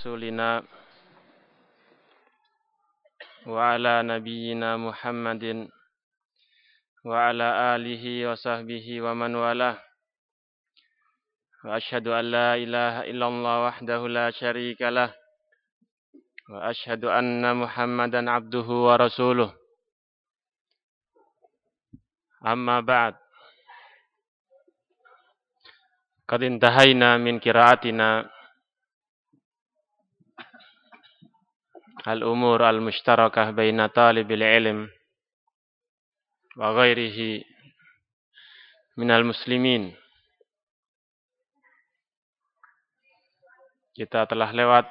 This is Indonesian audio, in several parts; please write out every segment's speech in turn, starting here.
رسولنا وعلى نبينا محمد وعلى آله وصحبه ومن والاه وأشهد أن لا إله إلا الله وحده لا شريك له وأشهد أن محمدا عبده ورسوله أما بعد قد انتهينا من قراءتنا al-umur al-mushtarakah baina talibil ilm wa ghairihi minal muslimin. Kita telah lewat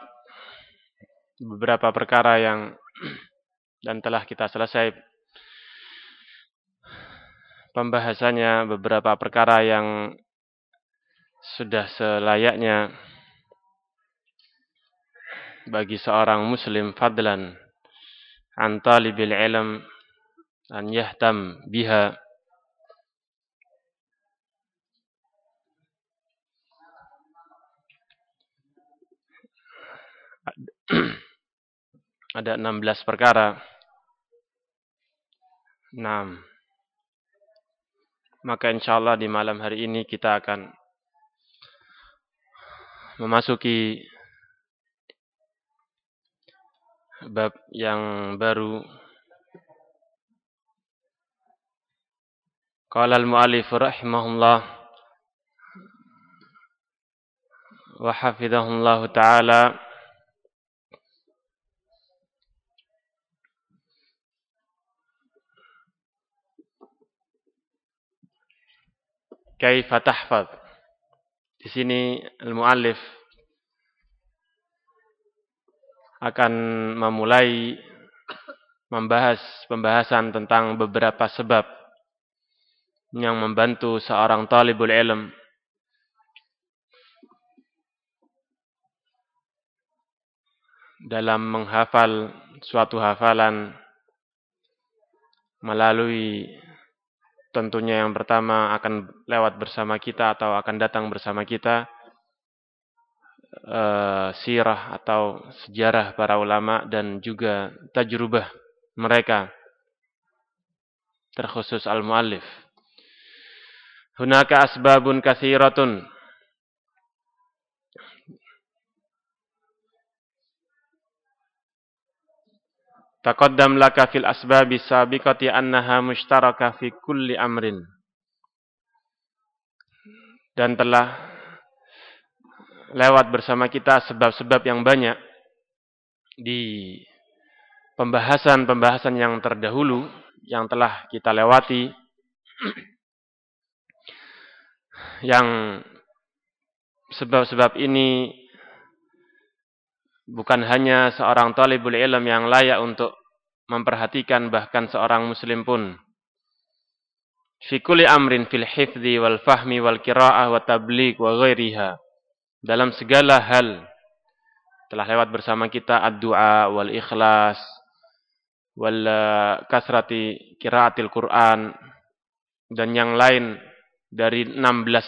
beberapa perkara yang dan telah kita selesai pembahasannya beberapa perkara yang sudah selayaknya bagi seorang muslim fadlan an talibil ilm an yahtam biha ada 16 perkara. 6. Maka insya Allah di malam hari ini kita akan memasuki bab yang baru. Qala al-mu'allif rahimahullah wa hafidhahullah taala. Kaifa tahfaz Di sini al-muallif akan memulai membahas pembahasan tentang beberapa sebab yang membantu seorang talibul ilm. Dalam menghafal suatu hafalan melalui tentunya yang pertama akan lewat bersama kita atau akan datang bersama kita uh, sirah atau sejarah para ulama dan juga tajrubah mereka terkhusus al-muallif. Hunaka asbabun kathiratun Taqaddam laka fil asbabi sabiqati annaha mushtaraka fi kulli amrin. Dan telah lewat bersama kita sebab-sebab yang banyak di pembahasan-pembahasan yang terdahulu yang telah kita lewati yang sebab-sebab ini bukan hanya seorang talibul ilm yang layak untuk memperhatikan bahkan seorang muslim pun. Fi kulli amrin fil hifdhi wal fahmi wal qiraah wa tabligh wa ghairiha dalam segala hal telah lewat bersama kita ad-du'a wal ikhlas wal eh, kasrati qiraatil Quran dan yang lain dari 16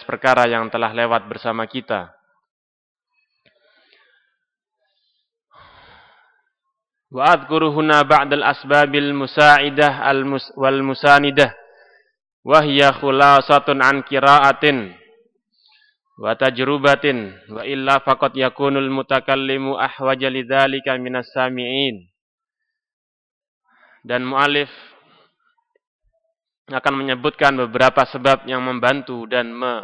perkara yang telah lewat bersama kita. Wa adhkuru huna ba'dal asbabil musa'idah al -mus wal musanidah wa hiya khulasatun an qira'atin wa tajrubatin wa illa faqad yakunul mutakallimu ahwaja lidzalika minas sami'in. Dan mualif akan menyebutkan beberapa sebab yang membantu dan me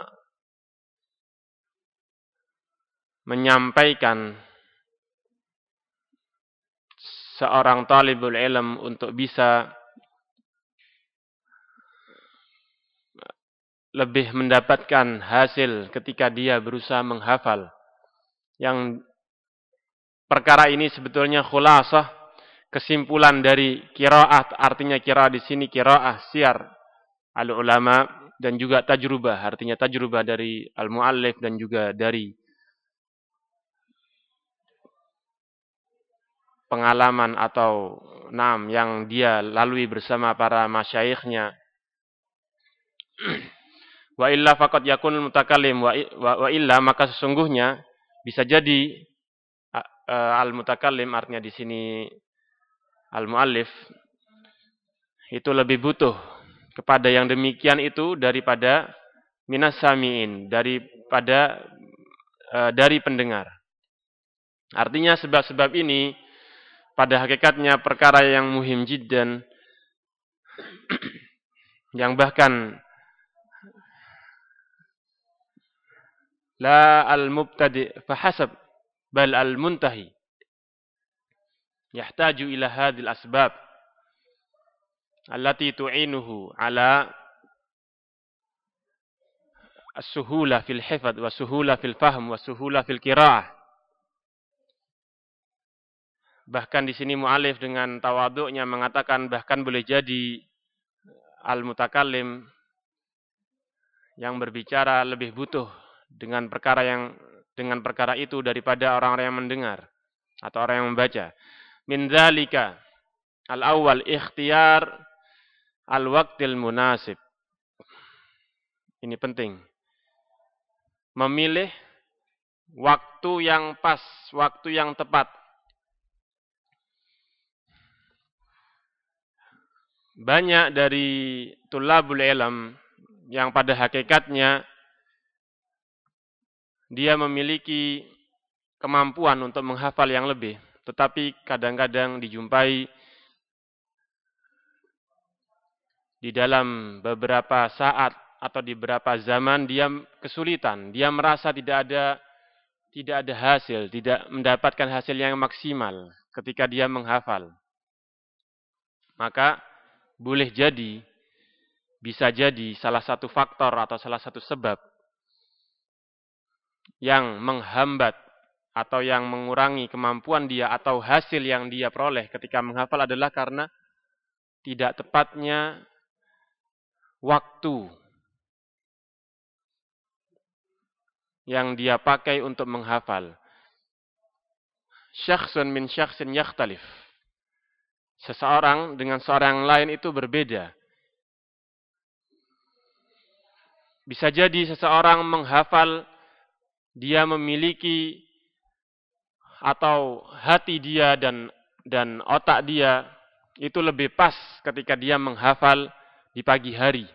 menyampaikan seorang talibul ilm untuk bisa lebih mendapatkan hasil ketika dia berusaha menghafal. Yang perkara ini sebetulnya khulasah kesimpulan dari kiraat artinya kira di sini kiraah siar al ulama dan juga tajrubah artinya tajrubah dari al muallif dan juga dari pengalaman atau nam yang dia lalui bersama para masyaikhnya Wa illa faqad yakunul mutakallim wa, wa, wa illa maka sesungguhnya bisa jadi uh, al-mutakallim artinya di sini al-muallif itu lebih butuh kepada yang demikian itu daripada minas samiin daripada uh, dari pendengar. Artinya sebab-sebab ini pada hakikatnya perkara yang muhim jiddan yang bahkan la al-mubtadi fahasab bal al-muntahi. Yahtaju ila hadhil asbab allati tu'inuhu ala as-suhula fil hifad wa suhula fil fahm wa suhula fil qiraah. Bahkan di sini mualif dengan tawaduknya mengatakan bahkan boleh jadi al-mutakallim yang berbicara lebih butuh dengan perkara yang dengan perkara itu daripada orang-orang yang mendengar atau orang yang membaca. Min dzalika al-awwal ikhtiyar al-waqtil munasib. Ini penting. Memilih waktu yang pas, waktu yang tepat. Banyak dari tulabul ilm yang pada hakikatnya dia memiliki kemampuan untuk menghafal yang lebih, tetapi kadang-kadang dijumpai di dalam beberapa saat atau di beberapa zaman dia kesulitan, dia merasa tidak ada tidak ada hasil, tidak mendapatkan hasil yang maksimal ketika dia menghafal. Maka boleh jadi bisa jadi salah satu faktor atau salah satu sebab yang menghambat atau yang mengurangi kemampuan dia atau hasil yang dia peroleh ketika menghafal adalah karena tidak tepatnya waktu yang dia pakai untuk menghafal. Syakhsun min syakhsin yakhtalif. Seseorang dengan seorang lain itu berbeda. Bisa jadi seseorang menghafal dia memiliki atau hati dia dan dan otak dia itu lebih pas ketika dia menghafal di pagi hari.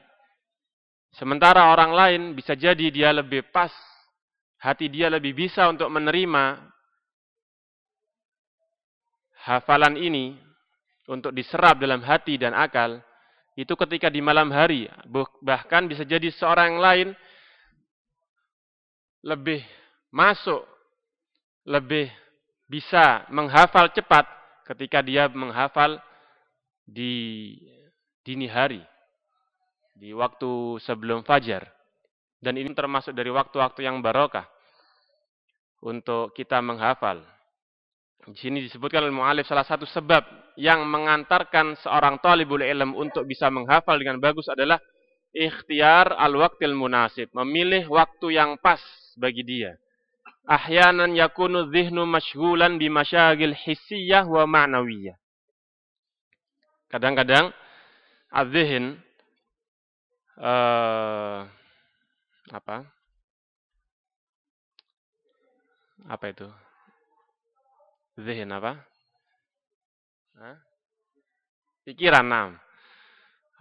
Sementara orang lain bisa jadi dia lebih pas, hati dia lebih bisa untuk menerima hafalan ini untuk diserap dalam hati dan akal, itu ketika di malam hari. Bahkan bisa jadi seorang lain lebih masuk, lebih bisa menghafal cepat ketika dia menghafal di dini hari, di waktu sebelum fajar. Dan ini termasuk dari waktu-waktu yang barokah untuk kita menghafal. Di sini disebutkan oleh mu'alif salah satu sebab yang mengantarkan seorang talibul ilm untuk bisa menghafal dengan bagus adalah ikhtiar al-waqtil munasib. Memilih waktu yang pas bagi dia. Ahyanan yakunu dhihnu mashghulan bi masyagil hissiyah wa ma'nawiyah. Kadang-kadang adzhin uh, apa? Apa itu? Zihin apa? Hah? Pikiran, nam.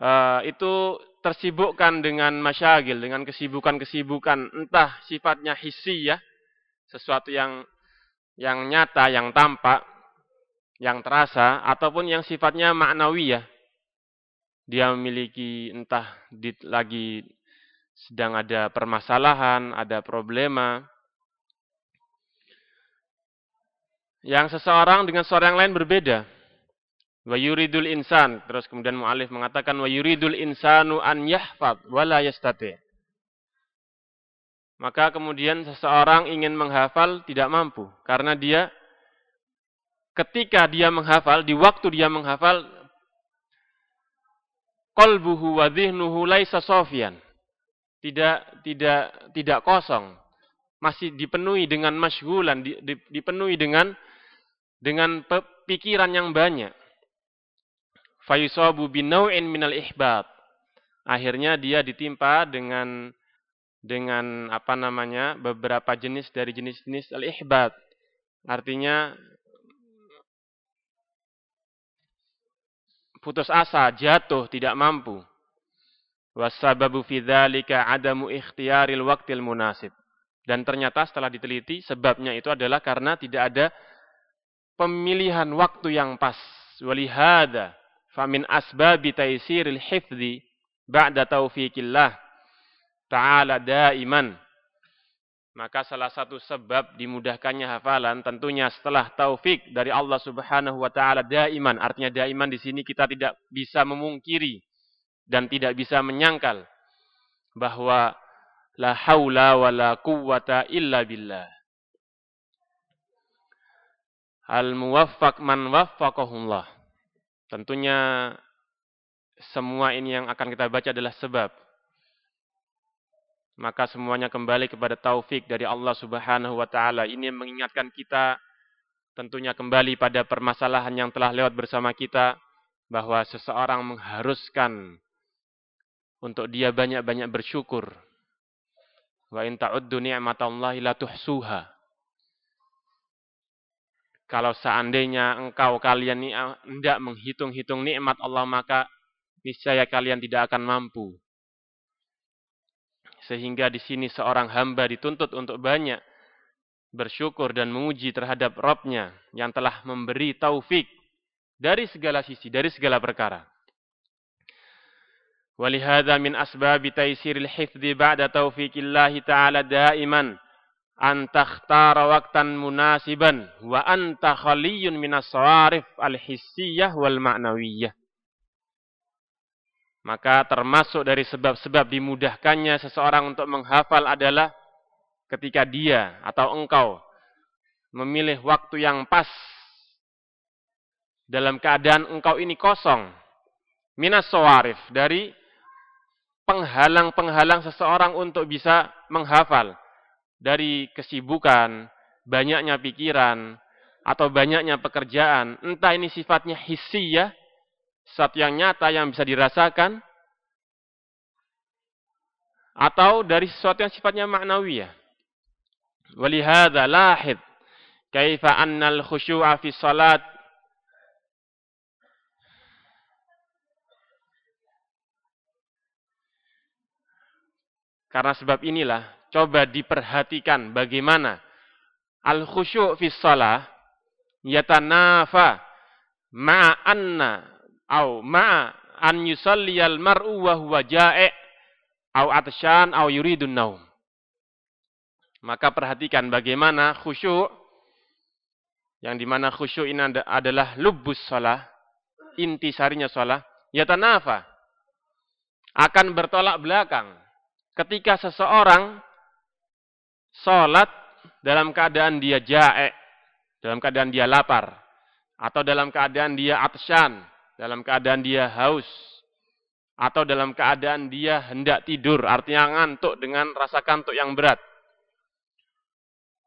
Uh, itu tersibukkan dengan masyagil, dengan kesibukan-kesibukan, entah sifatnya hissi ya, sesuatu yang yang nyata, yang tampak, yang terasa, ataupun yang sifatnya maknawi ya. Dia memiliki entah di, lagi sedang ada permasalahan, ada problema. Yang seseorang dengan seorang lain berbeda. Wa yuridul insan. Terus kemudian mu'alif mengatakan wa yuridul insanu an yahfad wa la yastati. Maka kemudian seseorang ingin menghafal tidak mampu karena dia ketika dia menghafal di waktu dia menghafal qalbuhu wa dhihnuhu laisa sofian. Tidak tidak tidak kosong. Masih dipenuhi dengan masygulan, dipenuhi dengan dengan pikiran yang banyak fayusabu binau'in minal ihbat. Akhirnya dia ditimpa dengan dengan apa namanya beberapa jenis dari jenis-jenis al-ihbat Artinya putus asa, jatuh, tidak mampu. Wasababu fi dzalika adamu ikhtiyaril waqtil munasib. Dan ternyata setelah diteliti sebabnya itu adalah karena tidak ada pemilihan waktu yang pas. Walihada famin asbabi taisiril hifdzi ba'da taufiqillah ta'ala daiman. Maka salah satu sebab dimudahkannya hafalan tentunya setelah taufik dari Allah Subhanahu wa taala daiman. Artinya daiman di sini kita tidak bisa memungkiri dan tidak bisa menyangkal bahwa la haula wa la quwwata illa billah. Al muwaffaq man waffaqahullah. Tentunya semua ini yang akan kita baca adalah sebab maka semuanya kembali kepada taufik dari Allah Subhanahu wa taala. Ini mengingatkan kita tentunya kembali pada permasalahan yang telah lewat bersama kita bahwa seseorang mengharuskan untuk dia banyak-banyak bersyukur. Wa in ta'uddu ni'matallahi la tuhsuha. Kalau seandainya engkau kalian tidak menghitung-hitung nikmat Allah maka niscaya kalian tidak akan mampu sehingga di sini seorang hamba dituntut untuk banyak bersyukur dan menguji terhadap Robnya yang telah memberi taufik dari segala sisi, dari segala perkara. Walihada min asbabi taisiril hifdi ba'da taufiqillahi ta'ala daiman an takhtara waqtan munasiban wa anta khaliyun minas sawarif al-hissiyah wal ma'nawiyah. Maka termasuk dari sebab-sebab dimudahkannya seseorang untuk menghafal adalah ketika dia atau engkau memilih waktu yang pas dalam keadaan engkau ini kosong. Minas sawarif dari penghalang-penghalang seseorang untuk bisa menghafal. Dari kesibukan, banyaknya pikiran, atau banyaknya pekerjaan. Entah ini sifatnya hissiyah satu yang nyata yang bisa dirasakan atau dari sesuatu yang sifatnya maknawiyah. Walihada lahid kaifa annal khusyu'a fi salat Karena sebab inilah coba diperhatikan bagaimana al khusyu' fi shalah yatanafa ma'anna au ma an yusalliyal mar'u wa huwa ja'i' au atsyan au yuridun naum. Maka perhatikan bagaimana khusyuk yang di mana khusyuk ini adalah lubus salah, inti sarinya salah, yatanafa akan bertolak belakang ketika seseorang sholat dalam keadaan dia jae, dalam keadaan dia lapar, atau dalam keadaan dia atsyan, dalam keadaan dia haus atau dalam keadaan dia hendak tidur, artinya ngantuk dengan rasa kantuk yang berat.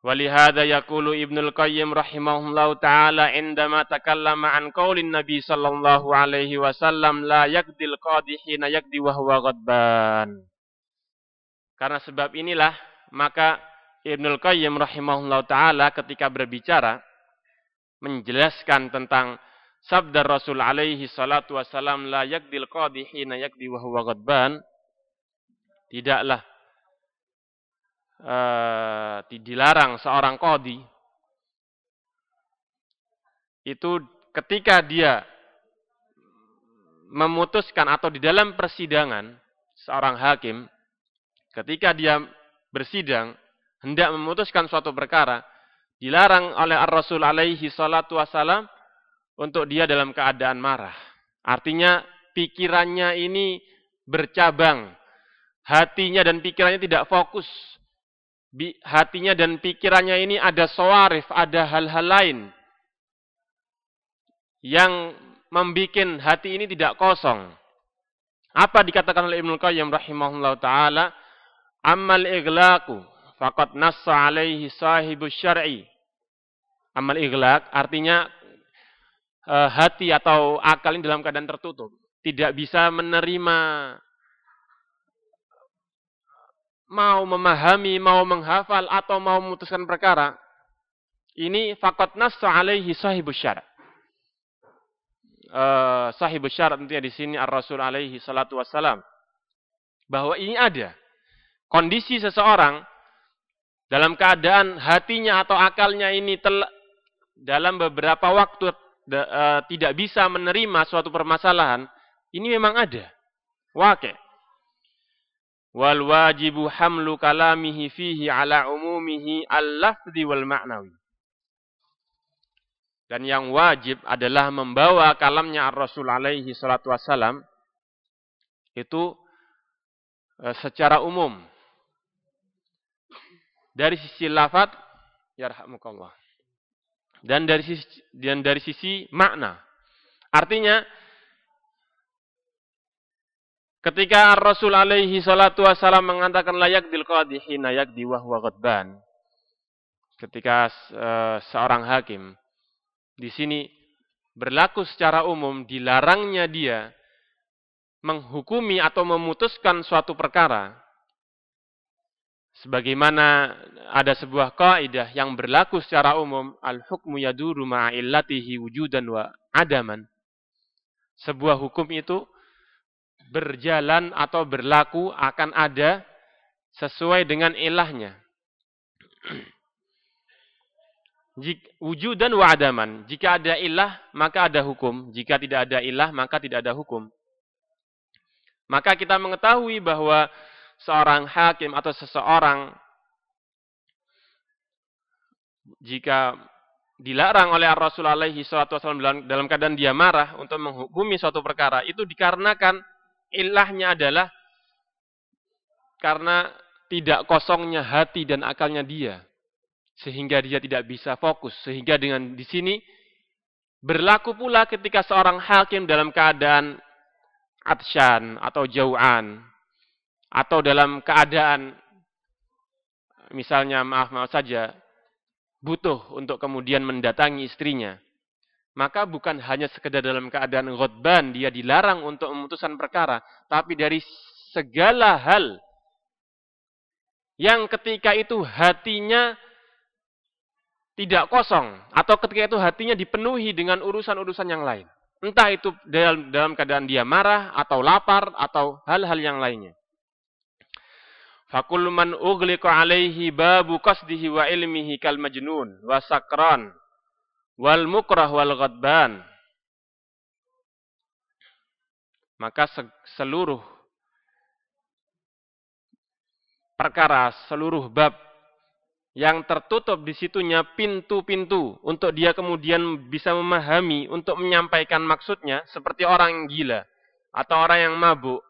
Walihada yaqulu Ibnu Al-Qayyim rahimahullah taala indama takallama an qaulin Nabi sallallahu alaihi wasallam la yakdil qadi hina yakdi wa huwa. Karena sebab inilah maka Ibnu Al-Qayyim rahimahullah taala ketika berbicara menjelaskan tentang sabda Rasul alaihi salatu wasalam la yakdil qadi hina yakdi wa huwa ghadban. Tidaklah uh, dilarang seorang qadi. Itu ketika dia memutuskan atau di dalam persidangan seorang hakim ketika dia bersidang hendak memutuskan suatu perkara dilarang oleh Ar-Rasul alaihi salatu wasalam untuk dia dalam keadaan marah. Artinya pikirannya ini bercabang. Hatinya dan pikirannya tidak fokus. Hatinya dan pikirannya ini ada sawarif, ada hal-hal lain. Yang membuat hati ini tidak kosong. Apa dikatakan oleh Ibnu Qayyim rahimahullah ta'ala? Amal iglaku faqad nassa alaihi sahibu syar'i. Amal iglak artinya uh, hati atau akal ini dalam keadaan tertutup, tidak bisa menerima mau memahami, mau menghafal atau mau memutuskan perkara, Ini fakat nassa alaihi sahibu syara. Uh, sahibu syara tentunya di sini ar-rasul alaihi salatu wassalam. Bahwa ini ada. Kondisi seseorang dalam keadaan hatinya atau akalnya ini dalam beberapa waktu uh, tidak bisa menerima suatu permasalahan, ini memang ada. Wakil. Wal wajibu hamlu kalamihi fihi ala umumihi al-lafzi wal ma'nawi. Dan yang wajib adalah membawa kalamnya Ar-Rasul alaihi salatu wassalam itu e, secara umum. Dari sisi lafaz, yarhamukallah. Dan dari sisi, dan dari sisi makna. Artinya, ketika Rasul alaihi salatu wassalam mengatakan layak bil qadhi hina yakdi wa huwa ghadban. Ketika uh, seorang hakim di sini berlaku secara umum dilarangnya dia menghukumi atau memutuskan suatu perkara sebagaimana ada sebuah kaidah yang berlaku secara umum al-hukmu yaduru ma'illatihi wujudan wa adaman sebuah hukum itu berjalan atau berlaku akan ada sesuai dengan ilahnya wujud dan wa'adaman. Jika ada ilah, maka ada hukum. Jika tidak ada ilah, maka tidak ada hukum. Maka kita mengetahui bahwa seorang hakim atau seseorang jika dilarang oleh Rasulullah SAW dalam keadaan dia marah untuk menghukumi suatu perkara, itu dikarenakan ilahnya adalah karena tidak kosongnya hati dan akalnya dia sehingga dia tidak bisa fokus. Sehingga dengan di sini berlaku pula ketika seorang hakim dalam keadaan atsyan atau jauhan atau dalam keadaan misalnya maaf maaf saja butuh untuk kemudian mendatangi istrinya maka bukan hanya sekedar dalam keadaan ghadban dia dilarang untuk memutuskan perkara tapi dari segala hal yang ketika itu hatinya tidak kosong atau ketika itu hatinya dipenuhi dengan urusan-urusan yang lain. Entah itu dalam, dalam keadaan dia marah atau lapar atau hal-hal yang lainnya. Fakul man ughliqa alaihi babu qasdihi wa ilmihi kal majnun wa sakran wal mukrah wal ghadban. Maka seluruh perkara, seluruh bab yang tertutup di situnya pintu-pintu untuk dia kemudian bisa memahami untuk menyampaikan maksudnya seperti orang gila atau orang yang mabuk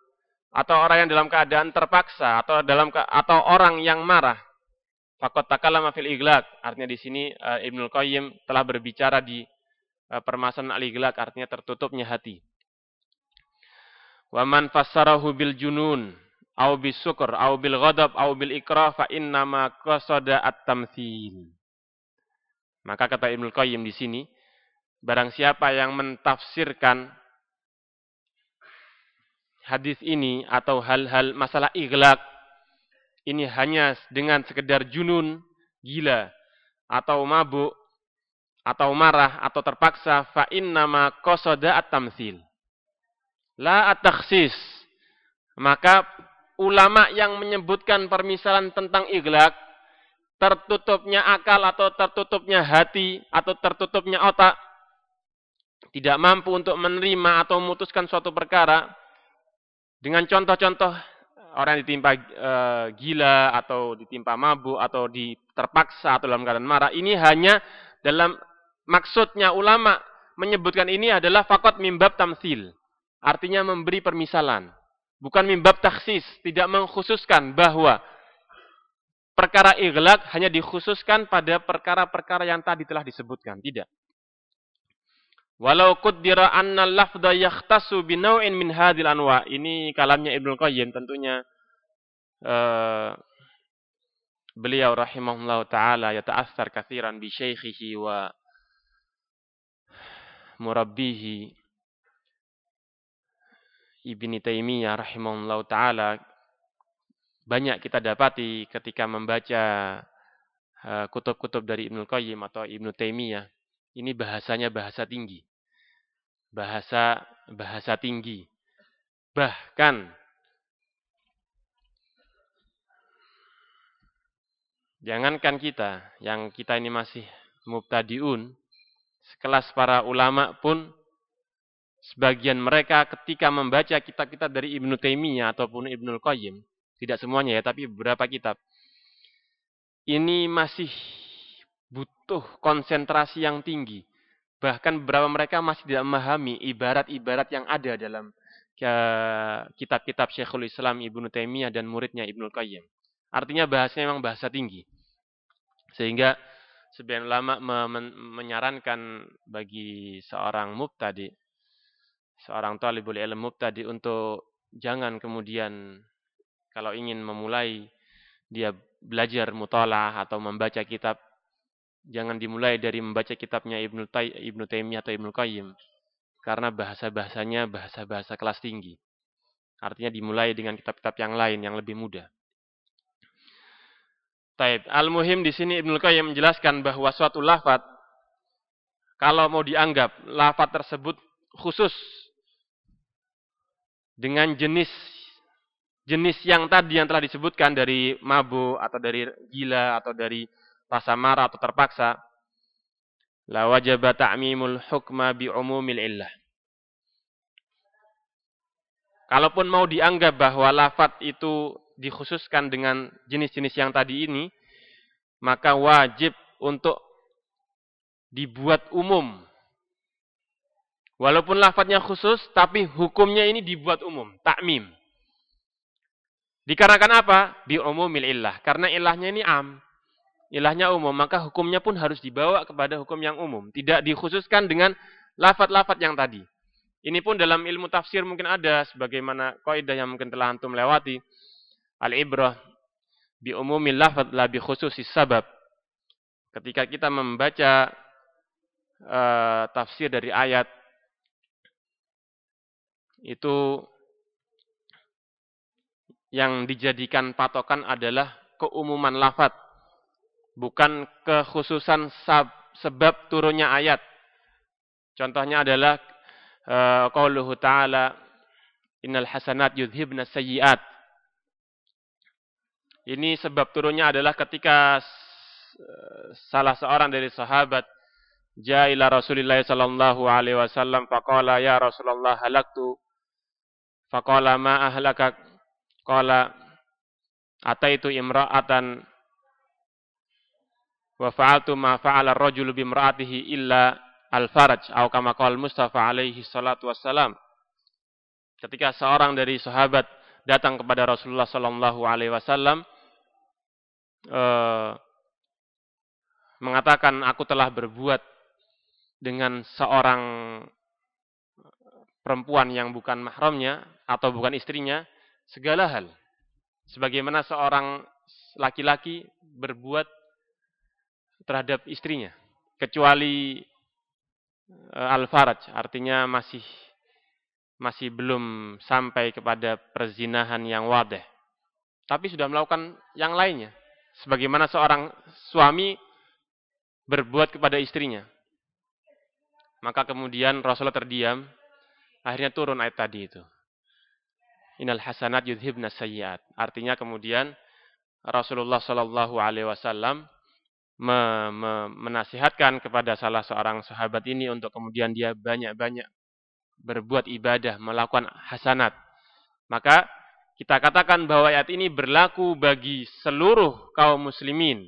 atau orang yang dalam keadaan terpaksa atau dalam atau orang yang marah. Fakot takallama fil iglak. Artinya di sini uh, Ibnu Qayyim telah berbicara di uh, permasalahan al-iglak artinya tertutupnya hati. Waman fassarahu bil junun au bis syukur au bil ghadab au bil ikrah fa ma qasada at-tamtsil. Maka kata Ibnu Qayyim di sini, barang siapa yang mentafsirkan hadis ini atau hal-hal masalah iglak ini hanya dengan sekedar junun, gila atau mabuk atau marah atau terpaksa fa ma qasada at-tamtsil. La at-takhsis. Maka ulama yang menyebutkan permisalan tentang iglak, tertutupnya akal atau tertutupnya hati atau tertutupnya otak, tidak mampu untuk menerima atau memutuskan suatu perkara, dengan contoh-contoh orang yang ditimpa e, gila atau ditimpa mabuk atau di, terpaksa atau dalam keadaan marah, ini hanya dalam maksudnya ulama menyebutkan ini adalah fakot mimbab tamsil. Artinya memberi permisalan. Bukan mimbab taksis, tidak mengkhususkan bahwa perkara iglak hanya dikhususkan pada perkara-perkara yang tadi telah disebutkan. Tidak. Walau kuddira anna lafda yakhtasu binaw'in min hadil anwa. Ini kalamnya Ibnu Qayyim tentunya. Uh, beliau rahimahullah taala yata'assar kathiran bi syaikhihi wa murabbihi Ibni Taimiyah rahimahullah taala. Banyak kita dapati ketika membaca eh, kutub-kutub dari Ibnu Qayyim atau Ibnu Taimiyah, ini bahasanya bahasa tinggi. Bahasa bahasa tinggi. Bahkan jangankan kita, yang kita ini masih mubtadiun, sekelas para ulama pun sebagian mereka ketika membaca kitab-kitab dari Ibnu Taimiyah ataupun Ibnu Qayyim, tidak semuanya ya, tapi beberapa kitab, ini masih butuh konsentrasi yang tinggi. Bahkan beberapa mereka masih tidak memahami ibarat-ibarat yang ada dalam kitab-kitab Syekhul Islam Ibnu Taimiyah dan muridnya Ibnu Qayyim. Artinya bahasanya memang bahasa tinggi. Sehingga sebagian ulama menyarankan bagi seorang mubtadi, seorang talibul ilm mubtadi untuk jangan kemudian kalau ingin memulai dia belajar mutalah atau membaca kitab jangan dimulai dari membaca kitabnya Ibnu Ibnu Taimiyah atau Ibnu Qayyim karena bahasa-bahasanya bahasa-bahasa kelas tinggi. Artinya dimulai dengan kitab-kitab yang lain yang lebih mudah. Taib. Al-muhim di sini Ibnu Qayyim menjelaskan bahwa suatu lafat kalau mau dianggap lafat tersebut khusus dengan jenis jenis yang tadi yang telah disebutkan dari mabu atau dari gila atau dari rasa marah atau terpaksa la wajaba ta'mimul hukma bi umumil illah Kalaupun mau dianggap bahwa lafat itu dikhususkan dengan jenis-jenis yang tadi ini, maka wajib untuk dibuat umum. Walaupun lafadznya khusus, tapi hukumnya ini dibuat umum, takmim. Dikarenakan apa? Bi umumil illah. Karena ilahnya ini am. Ilahnya umum, maka hukumnya pun harus dibawa kepada hukum yang umum. Tidak dikhususkan dengan lafad-lafad yang tadi. Ini pun dalam ilmu tafsir mungkin ada sebagaimana kaidah yang mungkin telah antum lewati al-ibrah bi umumil lafad la bi khususis sabab. Ketika kita membaca uh, tafsir dari ayat itu yang dijadikan patokan adalah keumuman lafad bukan kekhususan sebab turunnya ayat. Contohnya adalah uh, qauluhu ta'ala innal hasanat yudhibna sayyiat. Ini sebab turunnya adalah ketika salah seorang dari sahabat jaila Rasulullah sallallahu alaihi wasallam faqala ya Rasulullah halaktu? Faqala ma ahlakak qala ataitu imra'atan wa fa'altu ma fa'ala ar-rajulu bi imra'atihi illa al-faraj atau kama qala Mustafa alaihi salatu wassalam ketika seorang dari sahabat datang kepada Rasulullah sallallahu alaihi wasallam uh, mengatakan aku telah berbuat dengan seorang perempuan yang bukan mahramnya atau bukan istrinya segala hal. Sebagaimana seorang laki-laki berbuat terhadap istrinya kecuali uh, al-faraj artinya masih masih belum sampai kepada perzinahan yang wadah. Tapi sudah melakukan yang lainnya sebagaimana seorang suami berbuat kepada istrinya. Maka kemudian Rasulullah terdiam, akhirnya turun ayat tadi itu. Innal hasanat yudhibna sayyiat. Artinya kemudian Rasulullah Shallallahu Alaihi Wasallam me, me, menasihatkan kepada salah seorang sahabat ini untuk kemudian dia banyak-banyak berbuat ibadah, melakukan hasanat. Maka kita katakan bahwa ayat ini berlaku bagi seluruh kaum muslimin.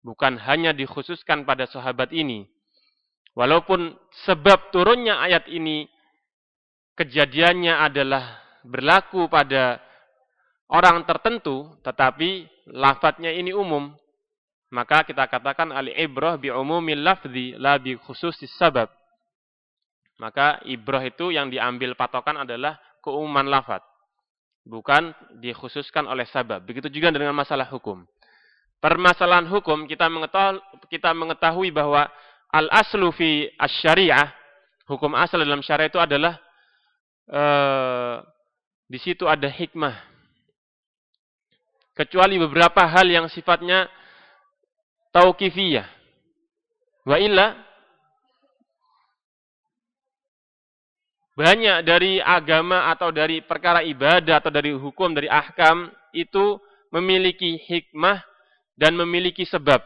Bukan hanya dikhususkan pada sahabat ini. Walaupun sebab turunnya ayat ini kejadiannya adalah berlaku pada orang tertentu, tetapi lafadznya ini umum. Maka kita katakan al-ibrah bi umumil lafzi la bi khususis sabab. Maka ibrah itu yang diambil patokan adalah keumuman lafadz bukan dikhususkan oleh sabab. Begitu juga dengan masalah hukum. Permasalahan hukum kita mengetahui, kita mengetahui bahwa al aslu fi syariah hukum asal dalam syariah itu adalah uh, di situ ada hikmah. Kecuali beberapa hal yang sifatnya tauqifiyah. Wa illa banyak dari agama atau dari perkara ibadah atau dari hukum dari ahkam itu memiliki hikmah dan memiliki sebab.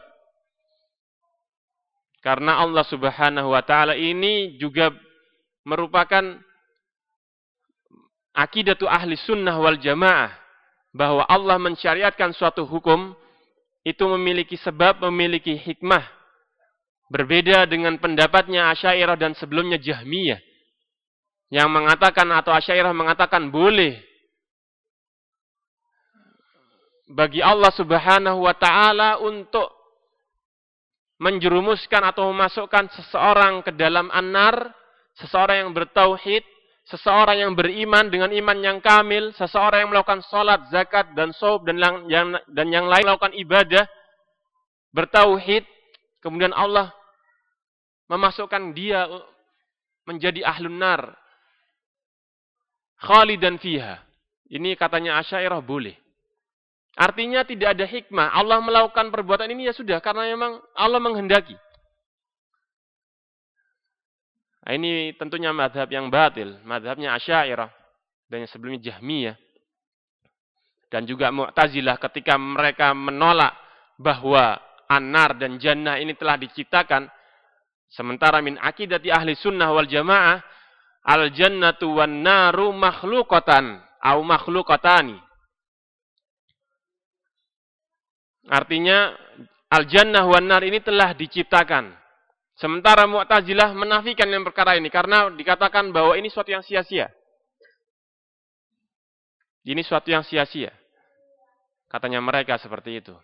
Karena Allah Subhanahu wa taala ini juga merupakan akidatu ahli sunnah wal jamaah bahwa Allah mensyariatkan suatu hukum itu memiliki sebab, memiliki hikmah. Berbeda dengan pendapatnya Asyairah dan sebelumnya Jahmiyah. Yang mengatakan atau Asyairah mengatakan boleh bagi Allah Subhanahu wa taala untuk menjerumuskan atau memasukkan seseorang ke dalam anar, seseorang yang bertauhid, seseorang yang beriman dengan iman yang kamil, seseorang yang melakukan salat, zakat dan saum dan yang dan yang lain melakukan ibadah bertauhid, kemudian Allah memasukkan dia menjadi ahlun nar. Khalidan fiha. Ini katanya Asy'ariyah boleh. Artinya tidak ada hikmah. Allah melakukan perbuatan ini ya sudah karena memang Allah menghendaki. Nah, ini tentunya madhab yang batil, madhabnya Asy'ariyah dan yang sebelumnya Jahmiyah. Dan juga Mu'tazilah ketika mereka menolak bahwa anar dan jannah ini telah diciptakan sementara min akidati ahli sunnah wal jamaah al jannatu wan naru makhluqatan au makhluqatani Artinya al-jannah wan nar ini telah diciptakan. Sementara Mu'tazilah menafikan yang perkara ini karena dikatakan bahwa ini suatu yang sia-sia. Ini suatu yang sia-sia. Katanya mereka seperti itu.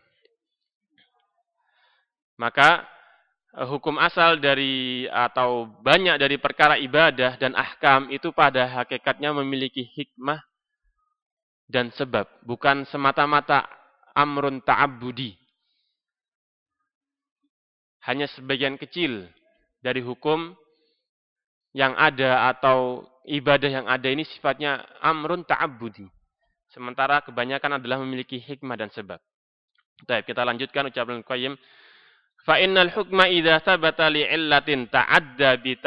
Maka eh, hukum asal dari atau banyak dari perkara ibadah dan ahkam itu pada hakikatnya memiliki hikmah dan sebab, bukan semata-mata amrun ta'abbudi. Hanya sebagian kecil dari hukum yang ada atau ibadah yang ada ini sifatnya amrun ta'abbudi. Sementara kebanyakan adalah memiliki hikmah dan sebab. Baik, kita lanjutkan ucapan Qayyim. Fa innal hukma idza thabata li illatin ta'adda bi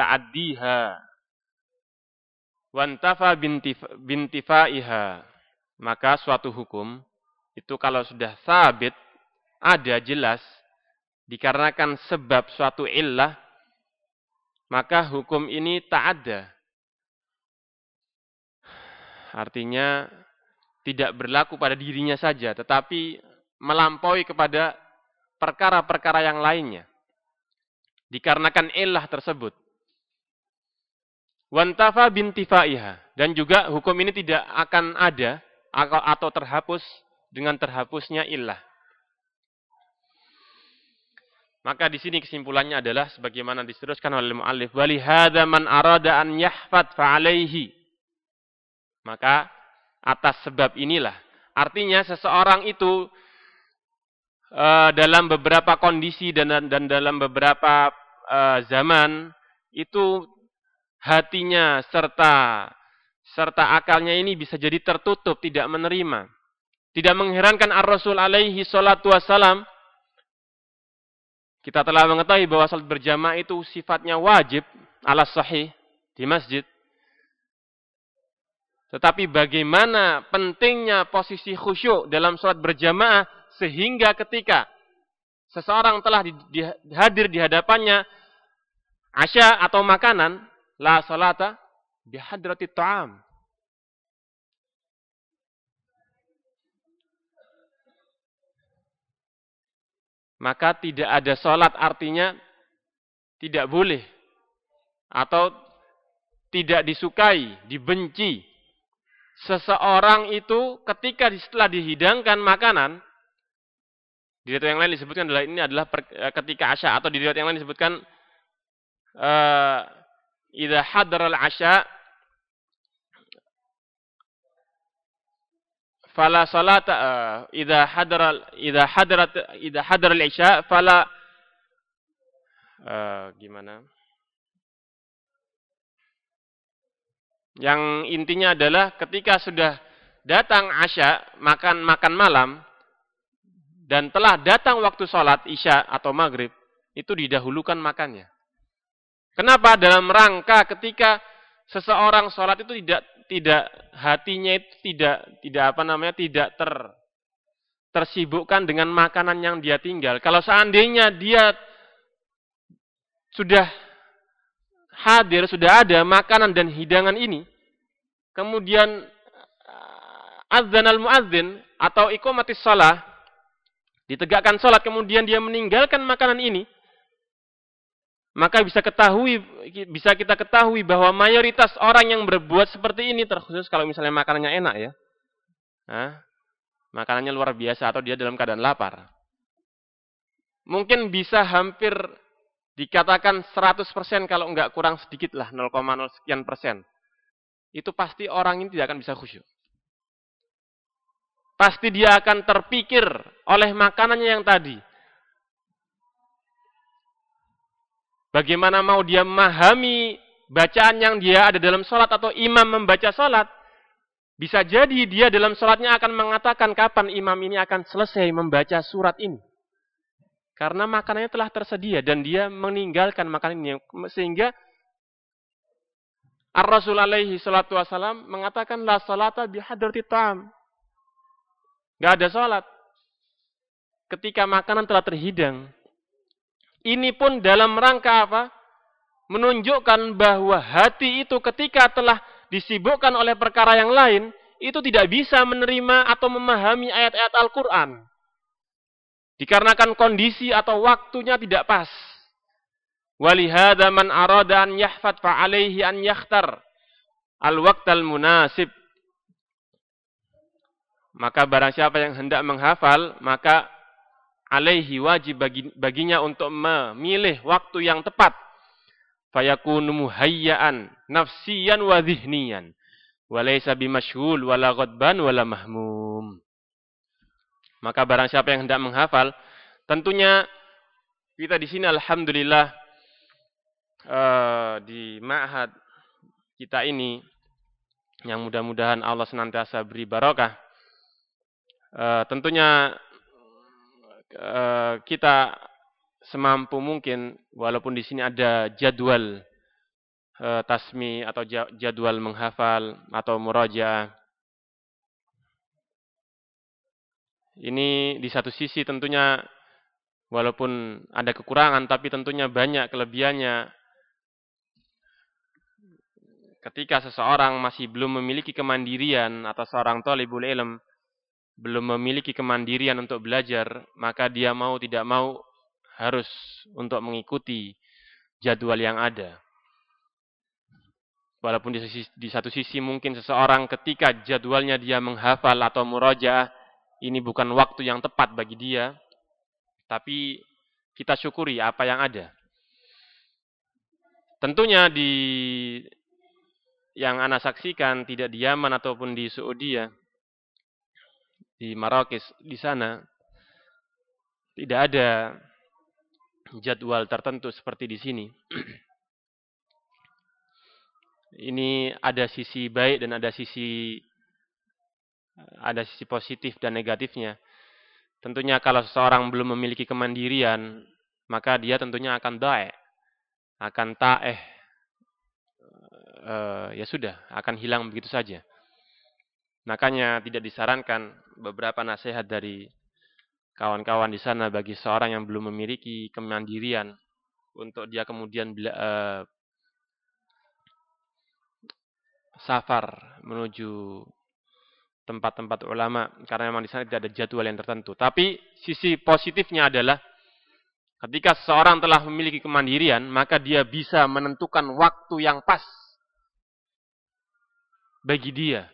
wantafa bintifaiha. Maka suatu hukum itu kalau sudah sabit, ada jelas, dikarenakan sebab suatu illah, maka hukum ini tak ada. Artinya tidak berlaku pada dirinya saja, tetapi melampaui kepada perkara-perkara yang lainnya. Dikarenakan illah tersebut. Wantafa bintifaiha. Dan juga hukum ini tidak akan ada atau terhapus dengan terhapusnya illah. Maka di sini kesimpulannya adalah sebagaimana diteruskan oleh muallif wali hadza man arada an yahfad. Maka atas sebab inilah artinya seseorang itu uh, dalam beberapa kondisi dan dan dalam beberapa uh, zaman itu hatinya serta serta akalnya ini bisa jadi tertutup tidak menerima tidak mengherankan Ar-Rasul alaihi salatu wassalam. Kita telah mengetahui bahwa salat berjamaah itu sifatnya wajib ala sahih di masjid. Tetapi bagaimana pentingnya posisi khusyuk dalam salat berjamaah sehingga ketika seseorang telah di, di, hadir di hadapannya asya atau makanan, la salata bihadrati ta'am. Maka tidak ada sholat artinya tidak boleh atau tidak disukai, dibenci. Seseorang itu ketika setelah dihidangkan makanan, di riwayat yang lain disebutkan adalah ini adalah eh, ketika asya atau di riwayat yang lain disebutkan uh, idza hadaral asya fala salata uh, idza hadara idza hadarat idza hadara al-isya fala uh, gimana Yang intinya adalah ketika sudah datang asya, makan makan malam, dan telah datang waktu sholat isya atau maghrib, itu didahulukan makannya. Kenapa? Dalam rangka ketika seseorang sholat itu tidak tidak hatinya itu tidak tidak apa namanya tidak ter tersibukkan dengan makanan yang dia tinggal. Kalau seandainya dia sudah hadir, sudah ada makanan dan hidangan ini, kemudian uh, azan al-muazzin atau ikomatis salah, ditegakkan sholat, kemudian dia meninggalkan makanan ini, maka bisa ketahui bisa kita ketahui bahwa mayoritas orang yang berbuat seperti ini terkhusus kalau misalnya makanannya enak ya. Nah, makanannya luar biasa atau dia dalam keadaan lapar. Mungkin bisa hampir dikatakan 100% kalau enggak kurang sedikit lah 0,0 sekian persen. Itu pasti orang ini tidak akan bisa khusyuk. Pasti dia akan terpikir oleh makanannya yang tadi. Bagaimana mau dia memahami bacaan yang dia ada dalam sholat atau imam membaca sholat, bisa jadi dia dalam sholatnya akan mengatakan kapan imam ini akan selesai membaca surat ini. Karena makanannya telah tersedia dan dia meninggalkan makanan ini. Sehingga Ar-Rasul alaihi salatu wassalam mengatakan la salata bihadrati ta'am. Gak ada sholat. Ketika makanan telah terhidang. Ini pun dalam rangka apa? Menunjukkan bahwa hati itu ketika telah disibukkan oleh perkara yang lain, itu tidak bisa menerima atau memahami ayat-ayat Al-Quran. Dikarenakan kondisi atau waktunya tidak pas. Walihada man arada an yahfad fa'alaihi an yakhtar al-waqtal munasib. Maka barang siapa yang hendak menghafal, maka alaihi wajib bagi, baginya untuk memilih waktu yang tepat. Fayakunu muhayyaan nafsiyan wa dhihniyan walaysa bimashghul wala ghadban wala mahmum. Maka barang siapa yang hendak menghafal tentunya kita di sini alhamdulillah uh, di ma'had kita ini yang mudah-mudahan Allah senantiasa beri barokah uh, tentunya uh, kita semampu mungkin walaupun di sini ada jadwal e, tasmi atau jadwal menghafal atau muraja ini di satu sisi tentunya walaupun ada kekurangan tapi tentunya banyak kelebihannya. Ketika seseorang masih belum memiliki kemandirian atau seorang talibul ilm belum memiliki kemandirian untuk belajar maka dia mau tidak mau harus untuk mengikuti jadwal yang ada. Walaupun di, sisi, di satu sisi mungkin seseorang ketika jadwalnya dia menghafal atau murajaah, ini bukan waktu yang tepat bagi dia, tapi kita syukuri apa yang ada. Tentunya di yang Anda saksikan tidak di Yaman ataupun di Saudi ya, di Marrakesh di sana tidak ada jadwal tertentu seperti di sini. Ini ada sisi baik dan ada sisi ada sisi positif dan negatifnya. Tentunya kalau seseorang belum memiliki kemandirian, maka dia tentunya akan dae, akan taeh, uh, ya sudah, akan hilang begitu saja. Makanya tidak disarankan beberapa nasihat dari kawan-kawan di sana bagi seorang yang belum memiliki kemandirian untuk dia kemudian uh, safar menuju tempat-tempat ulama karena memang di sana tidak ada jadwal yang tertentu. Tapi sisi positifnya adalah ketika seorang telah memiliki kemandirian, maka dia bisa menentukan waktu yang pas bagi dia.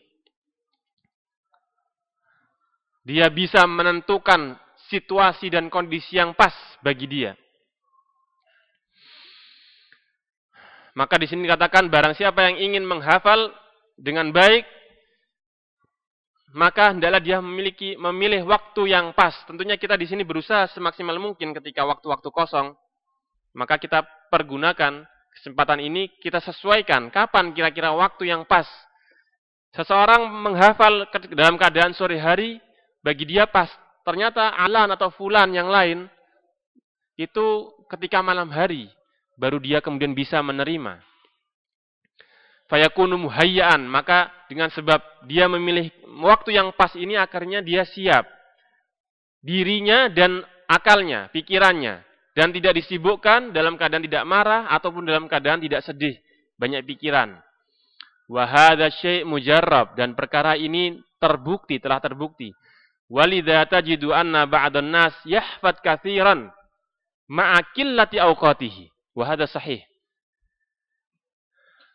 Dia bisa menentukan situasi dan kondisi yang pas bagi dia. Maka di sini dikatakan barang siapa yang ingin menghafal dengan baik, maka hendaklah dia memiliki memilih waktu yang pas. Tentunya kita di sini berusaha semaksimal mungkin ketika waktu-waktu kosong, maka kita pergunakan kesempatan ini kita sesuaikan kapan kira-kira waktu yang pas. Seseorang menghafal dalam keadaan sore hari bagi dia pas ternyata alan atau fulan yang lain itu ketika malam hari baru dia kemudian bisa menerima. Fayakunu muhayyaan, maka dengan sebab dia memilih waktu yang pas ini akhirnya dia siap. Dirinya dan akalnya, pikirannya dan tidak disibukkan dalam keadaan tidak marah ataupun dalam keadaan tidak sedih, banyak pikiran. Wa hadza syai' mujarrab dan perkara ini terbukti, telah terbukti. Walidza tajidu anna ba'dhan nas yahfad katsiran ma'a qillati awqatihi. Wa hadza sahih.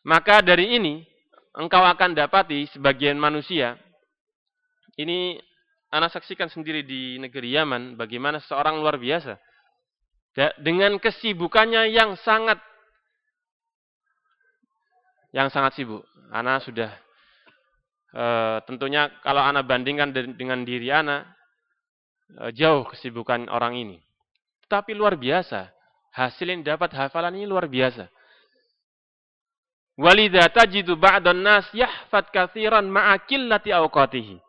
Maka dari ini engkau akan dapati sebagian manusia ini anak saksikan sendiri di negeri Yaman bagaimana seorang luar biasa dengan kesibukannya yang sangat yang sangat sibuk. Ana sudah e, tentunya kalau ana bandingkan dengan diri ana e, jauh kesibukan orang ini. Tapi luar biasa. Hasil yang dapat hafalan ini luar biasa. Walidha tajidu ba'dan nas yahfad kathiran ma'akillati awqatihi.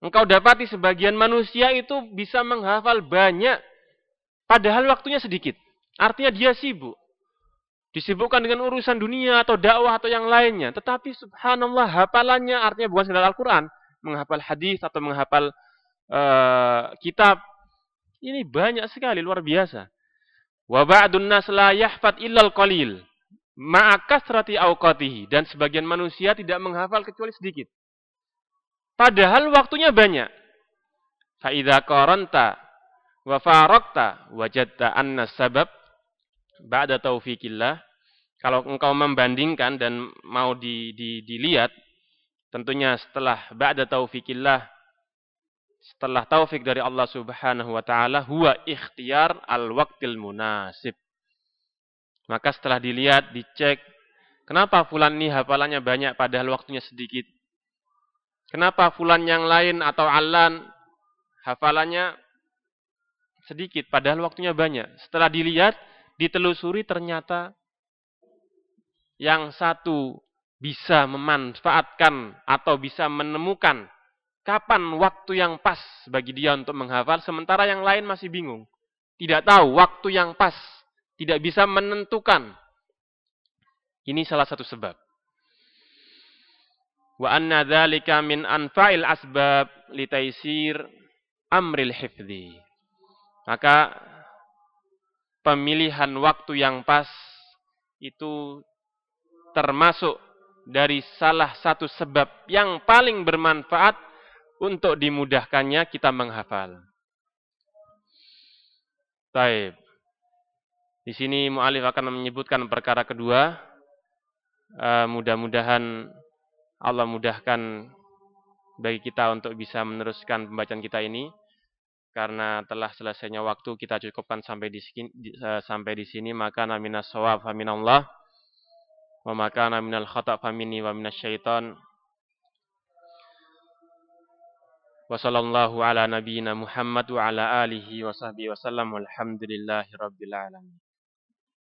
Engkau dapati sebagian manusia itu bisa menghafal banyak Padahal waktunya sedikit. Artinya dia sibuk. Disibukkan dengan urusan dunia atau dakwah atau yang lainnya. Tetapi subhanallah hafalannya artinya bukan sekedar Al-Quran. Menghafal hadis atau menghafal uh, kitab. Ini banyak sekali, luar biasa. Wa ba'dun nas la yahfad illal qalil. Ma'akasrati awqatihi. Dan sebagian manusia tidak menghafal kecuali sedikit. Padahal waktunya banyak. Fa'idha qaranta wa farakta wajadta anna sabab ba'da taufikillah. Kalau engkau membandingkan dan mau di, di, dilihat tentunya setelah ba'da taufikillah setelah taufik dari Allah Subhanahu wa taala huwa ikhtiyar al-waqtil munasib. Maka setelah dilihat dicek kenapa fulan ini hafalannya banyak padahal waktunya sedikit? Kenapa fulan yang lain atau alan hafalannya sedikit, padahal waktunya banyak. Setelah dilihat, ditelusuri ternyata yang satu bisa memanfaatkan atau bisa menemukan kapan waktu yang pas bagi dia untuk menghafal, sementara yang lain masih bingung. Tidak tahu waktu yang pas, tidak bisa menentukan. Ini salah satu sebab. Wa anna dzalika min anfa'il asbab litaisir amril hifdzi. Maka pemilihan waktu yang pas itu termasuk dari salah satu sebab yang paling bermanfaat untuk dimudahkannya kita menghafal. Baik. Di sini mu'alif akan menyebutkan perkara kedua. Uh, Mudah-mudahan Allah mudahkan bagi kita untuk bisa meneruskan pembacaan kita ini karena telah selesainya waktu kita cukupkan sampai di sini, uh, sampai di sini. Maka naminas sawab faminallah. Wa maka naminal khata' famini wa syaitan. Wa sallallahu ala nabiyyina Muhammad wa ala alihi wa sahbihi wa sallam. Walhamdulillahi rabbil alamin